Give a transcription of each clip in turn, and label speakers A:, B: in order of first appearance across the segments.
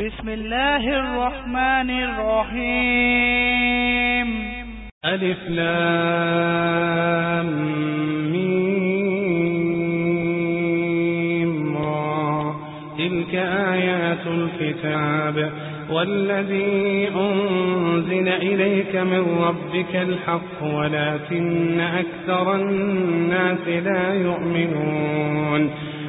A: بسم الله الرحمن الرحيم
B: ألف لام ميم تلك آيات الكتاب والذي أنزل إليك من ربك الحق ولكن أكثر الناس لا يؤمنون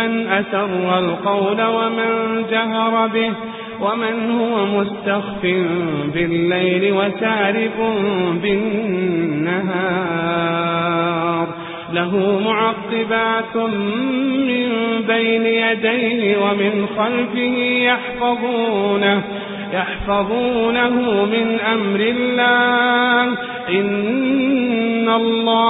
B: منكم من أسر القول ومن جهر به ومن هو مستخف بالليل وسارب بالنهار. له معقبات من بين يديه ومن خلفه يحفظونه يحفظونه من أمر الله. إن الله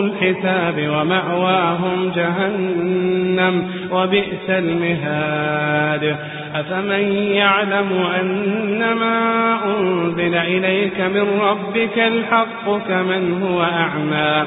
B: الحساب ومأواهم جهنم وبئس المهاد. أفمن يعلم أنما أنزل إليك من ربك الحق كمن هو أعمى؟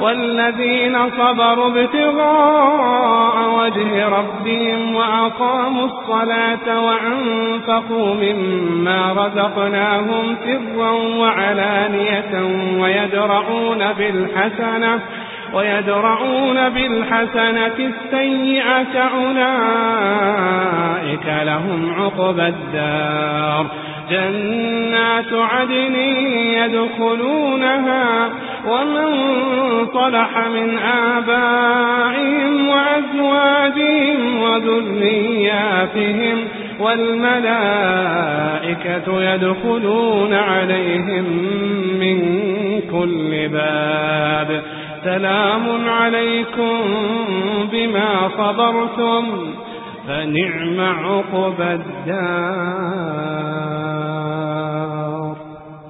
B: والذين صبروا ابتغاء وجه ربهم وأقاموا الصلاة وأنفقوا مما رزقناهم سرا وعلانية ويدرعون بالحسنة ويدرعون بالحسنة السيئة أولئك لهم عقبى الدار. جنات عدن يدخلونها ومن صلح من آبائهم وأزواجهم وذرياتهم والملائكة يدخلون عليهم من كل باب. سلام عليكم بما صبرتم فنعم عقب الدار.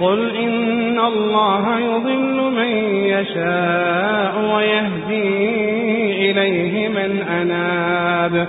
B: قل إن الله يضل من يشاء ويهدي إليه من أناب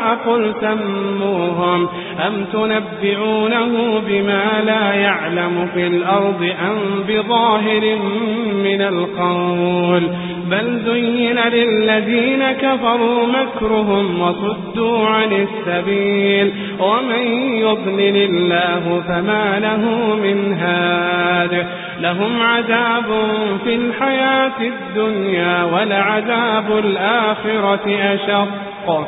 B: قل سموهم أم تنبعونه بما لا يعلم في الأرض أم بظاهر من القول بل زين للذين كفروا مكرهم وصدوا عن السبيل ومن يضلل الله فما له من هاد لهم عذاب في الحياة الدنيا ولعذاب الآخرة أشق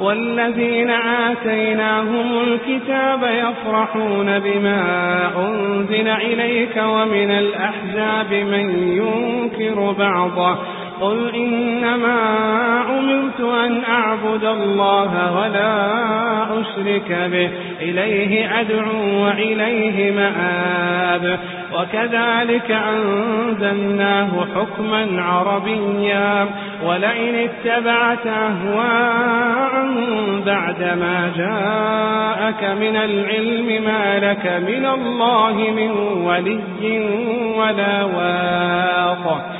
B: والذين آتيناهم الكتاب يفرحون بما أنزل إليك ومن الأحزاب من ينكر بعضه قل إنما أمرت أن أعبد الله ولا أشرك به. إليه أدعو وإليه مآب. وكذلك أنزلناه حكما عربيا. ولئن اتبعت أهواء بعدما جاءك من العلم ما لك من الله من ولي ولا واق.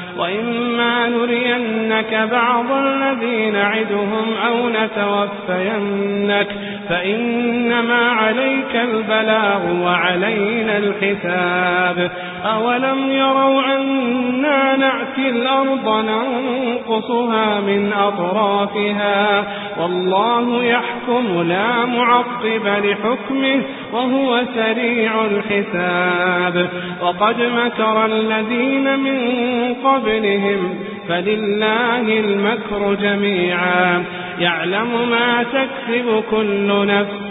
B: وإما نرينك بعض الذين نعدهم أو نتوفينك فإنما عليك البلاغ وعلينا الحساب. أولم يروا أنا نأتي الأرض ننقصها من أطرافها. والله يحكم لا معقب لحكمه وهو سريع الحساب. وقد مكر الذين من قبلهم فلله المكر جميعا. يعلم ما تكسب كل نفس